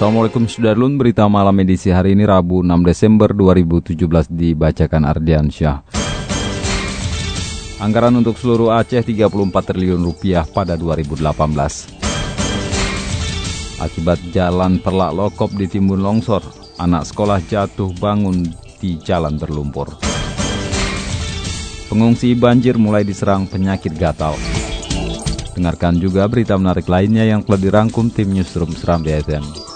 Assalamualaikum Sudarlun, berita malam edisi hari ini Rabu 6 Desember 2017 dibacakan Ardian Syah. Anggaran untuk seluruh Aceh 34 triliun rupiah pada 2018. Akibat jalan perlak lokop di timbun longsor, anak sekolah jatuh bangun di jalan berlumpur. Pengungsi banjir mulai diserang penyakit gatal. Dengarkan juga berita menarik lainnya yang telah dirangkum tim Newsroom Seram BFM.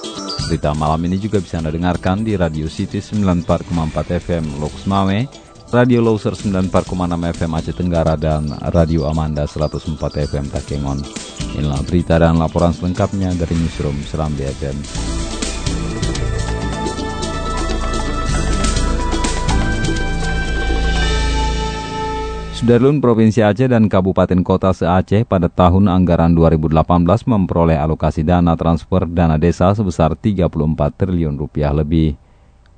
Berita malam ini juga bisa Anda dengarkan di Radio City 94,4 FM Loks Mame, Radio Loser 94,6 FM Aceh Tenggara, dan Radio Amanda 104 FM Takengon. Inilah berita dan laporan selengkapnya dari Newsroom Seram BFM. Sudarlun Provinsi Aceh dan Kabupaten Kota se-Aceh pada tahun anggaran 2018 memperoleh alokasi dana transfer dana desa sebesar 34 triliun rupiah lebih.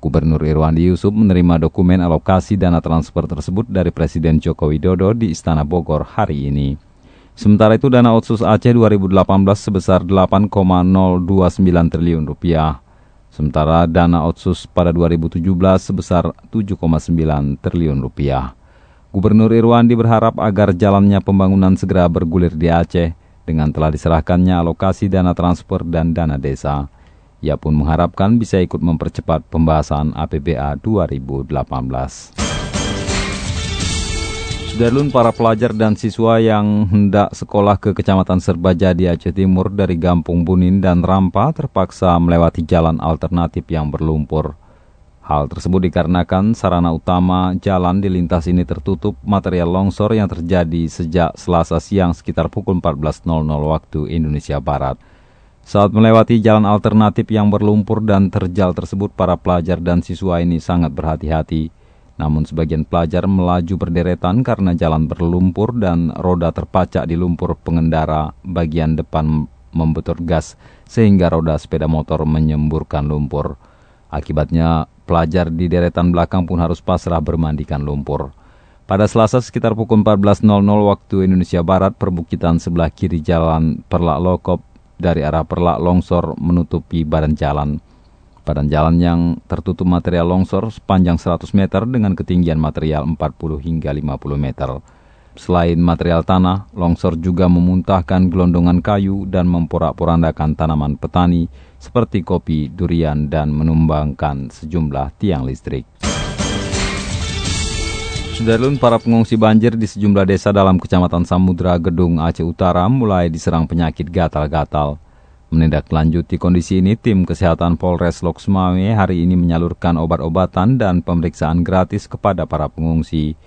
Gubernur Irwandi Yusuf menerima dokumen alokasi dana transfer tersebut dari Presiden Joko Widodo di Istana Bogor hari ini. Sementara itu dana otsus Aceh 2018 sebesar 8,029 triliun rupiah. Sementara dana otsus pada 2017 sebesar 7,9 triliun rupiah. Gubernur Irwandi berharap agar jalannya pembangunan segera bergulir di Aceh dengan telah diserahkannya alokasi dana transfer dan dana desa. Ia pun mengharapkan bisa ikut mempercepat pembahasan APBA 2018. Sudarlun para pelajar dan siswa yang hendak sekolah ke Kecamatan Serbajadi Aceh Timur dari Gampung Bunin dan Rampa terpaksa melewati jalan alternatif yang berlumpur. Hal tersebut dikarenakan sarana utama jalan di lintas ini tertutup material longsor yang terjadi sejak selasa siang sekitar pukul 14.00 waktu Indonesia Barat. Saat melewati jalan alternatif yang berlumpur dan terjal tersebut, para pelajar dan siswa ini sangat berhati-hati. Namun sebagian pelajar melaju berderetan karena jalan berlumpur dan roda terpacak di lumpur pengendara bagian depan membetur gas sehingga roda sepeda motor menyemburkan lumpur. Akibatnya pelajar di deretan belakang pun harus pasrah bermandikan lumpur. Pada selasa sekitar pukul 14.00 waktu Indonesia Barat, perbukitan sebelah kiri jalan Perlak Lokop dari arah Perlak Longsor menutupi badan jalan. Badan jalan yang tertutup material longsor sepanjang 100 meter dengan ketinggian material 40 hingga 50 meter. Selain material tanah, longsor juga memuntahkan gelondongan kayu dan memporak-porandakan tanaman petani seperti kopi, durian, dan menumbangkan sejumlah tiang listrik. Sudarlun para pengungsi banjir di sejumlah desa dalam kecamatan Samudra Gedung Aceh Utara mulai diserang penyakit gatal-gatal. Menindaklanjuti kondisi ini, tim kesehatan Polres Loksmawe hari ini menyalurkan obat-obatan dan pemeriksaan gratis kepada para pengungsi.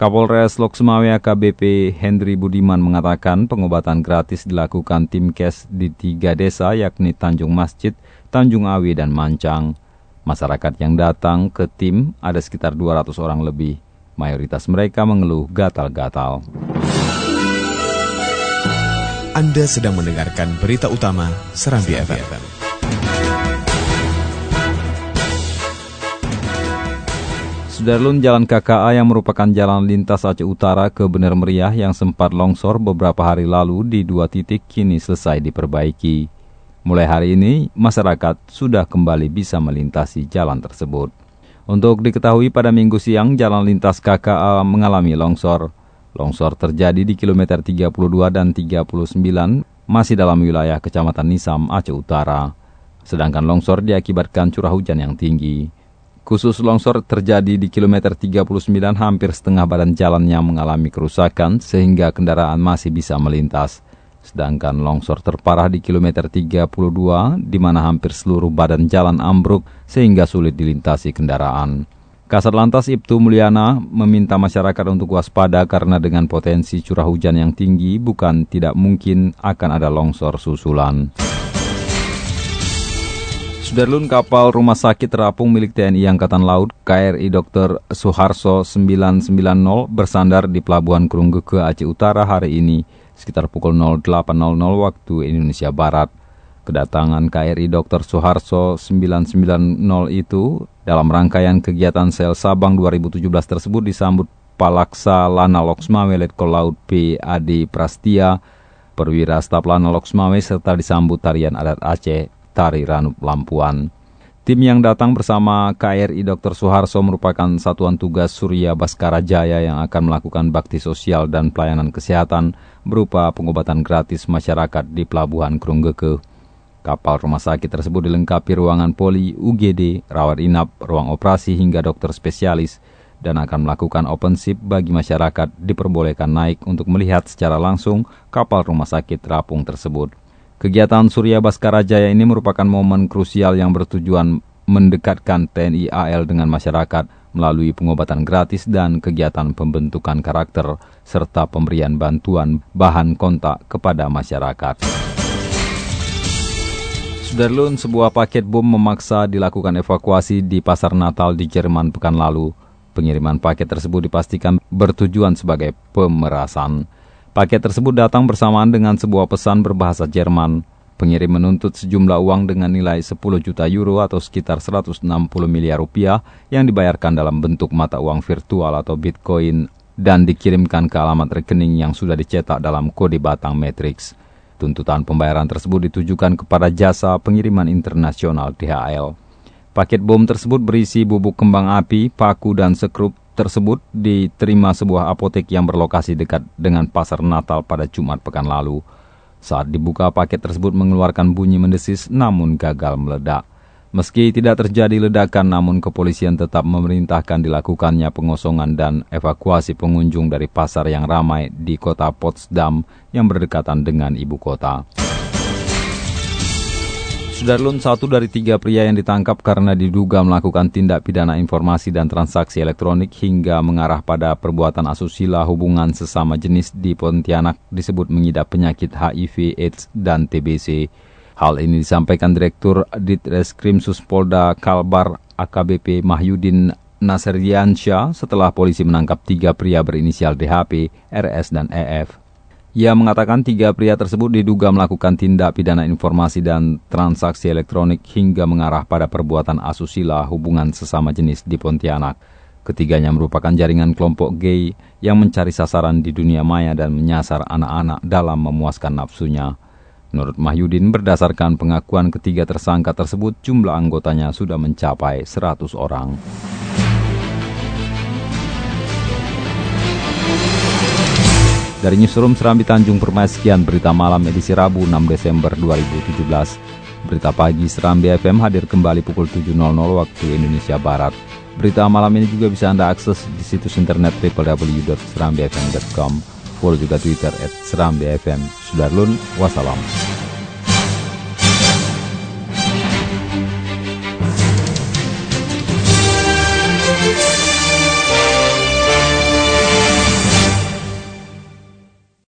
Kapolres Loksmawe AKBP Hendri Budiman mengatakan pengobatan gratis dilakukan tim kes di tiga desa yakni Tanjung Masjid, Tanjung Awi, dan Mancang. Masyarakat yang datang ke tim ada sekitar 200 orang lebih. Mayoritas mereka mengeluh gatal-gatal. Anda sedang mendengarkan berita utama Serambi FM. Sudarlun Jalan KKA yang merupakan jalan lintas Aceh Utara ke Bener Meriah yang sempat longsor beberapa hari lalu di dua titik kini selesai diperbaiki. Mulai hari ini, masyarakat sudah kembali bisa melintasi jalan tersebut. Untuk diketahui pada minggu siang, jalan lintas KKA mengalami longsor. Longsor terjadi di kilometer 32 dan 39 masih dalam wilayah Kecamatan Nisam, Aceh Utara. Sedangkan longsor diakibatkan curah hujan yang tinggi. Khusus longsor terjadi di kilometer 39 hampir setengah badan jalannya mengalami kerusakan sehingga kendaraan masih bisa melintas. Sedangkan longsor terparah di kilometer 32 di mana hampir seluruh badan jalan ambruk sehingga sulit dilintasi kendaraan. Kasat Lantas Ibtu Mulyana meminta masyarakat untuk waspada karena dengan potensi curah hujan yang tinggi bukan tidak mungkin akan ada longsor susulan. Sudarlun kapal rumah sakit terapung milik TNI Angkatan Laut KRI Dr. Suharso 990 bersandar di Pelabuhan Krunggeke Aceh Utara hari ini sekitar pukul 08.00 waktu Indonesia Barat. Kedatangan KRI Dr. Suharso 990 itu dalam rangkaian kegiatan sel Sabang 2017 tersebut disambut Palaksa Lana Loksmawe Letkol Laut P. Adi Prastia, perwira staf Lana Loksmawe serta disambut tarian adat Aceh Tari Ranup Lampuan. Tim yang datang bersama KRI Dr. Suharso merupakan satuan tugas Surya Baskara Jaya yang akan melakukan bakti sosial dan pelayanan kesehatan berupa pengobatan gratis masyarakat di Pelabuhan Krunggeke. Kapal rumah sakit tersebut dilengkapi ruangan poli, UGD, rawat inap, ruang operasi hingga dokter spesialis dan akan melakukan open ship bagi masyarakat diperbolehkan naik untuk melihat secara langsung kapal rumah sakit terapung tersebut. Kegiatan Surya Baskara Jaya ini merupakan momen krusial yang bertujuan mendekatkan TNI AL dengan masyarakat melalui pengobatan gratis dan kegiatan pembentukan karakter serta pemberian bantuan bahan kontak kepada masyarakat. Sudarlun, sebuah paket bom memaksa dilakukan evakuasi di pasar Natal di Jerman pekan lalu. Pengiriman paket tersebut dipastikan bertujuan sebagai pemerasan. Paket tersebut datang bersamaan dengan sebuah pesan berbahasa Jerman. Pengirim menuntut sejumlah uang dengan nilai 10 juta euro atau sekitar 160 miliar rupiah yang dibayarkan dalam bentuk mata uang virtual atau bitcoin dan dikirimkan ke alamat rekening yang sudah dicetak dalam kode batang matrix. Tuntutan pembayaran tersebut ditujukan kepada jasa pengiriman internasional DHL. Paket bom tersebut berisi bubuk kembang api, paku, dan sekrup tersebut diterima sebuah apotek yang berlokasi dekat dengan pasar Natal pada Jumat pekan lalu. Saat dibuka, paket tersebut mengeluarkan bunyi mendesis namun gagal meledak. Meski tidak terjadi ledakan, namun kepolisian tetap memerintahkan dilakukannya pengosongan dan evakuasi pengunjung dari pasar yang ramai di kota Potsdam yang berdekatan dengan ibu kota. Sudarlun satu dari tiga pria yang ditangkap karena diduga melakukan tindak pidana informasi dan transaksi elektronik hingga mengarah pada perbuatan asusila hubungan sesama jenis di Pontianak disebut mengidap penyakit HIV, AIDS, dan TBC. Hal ini disampaikan Direktur Ditreskrim Suspolda Kalbar AKBP Mahyudin Nasriansyah setelah polisi menangkap tiga pria berinisial DHP, RS, dan EF. Ia mengatakan tiga pria tersebut diduga melakukan tindak pidana informasi dan transaksi elektronik hingga mengarah pada perbuatan asusila hubungan sesama jenis di Pontianak. Ketiganya merupakan jaringan kelompok gay yang mencari sasaran di dunia maya dan menyasar anak-anak dalam memuaskan nafsunya. Menurut Mahyudin, berdasarkan pengakuan ketiga tersangka tersebut, jumlah anggotanya sudah mencapai 100 orang. Dari Newsroom Serambi Tanjung Permai sekian berita malam edisi Rabu 6 Desember 2017. Berita pagi Serambi FM hadir kembali pukul 7.00 waktu Indonesia Barat. Berita malam ini juga bisa Anda akses di situs internet www.serambifm.com. Follow juga Twitter at Serambi FM. Sudarlun, wassalam.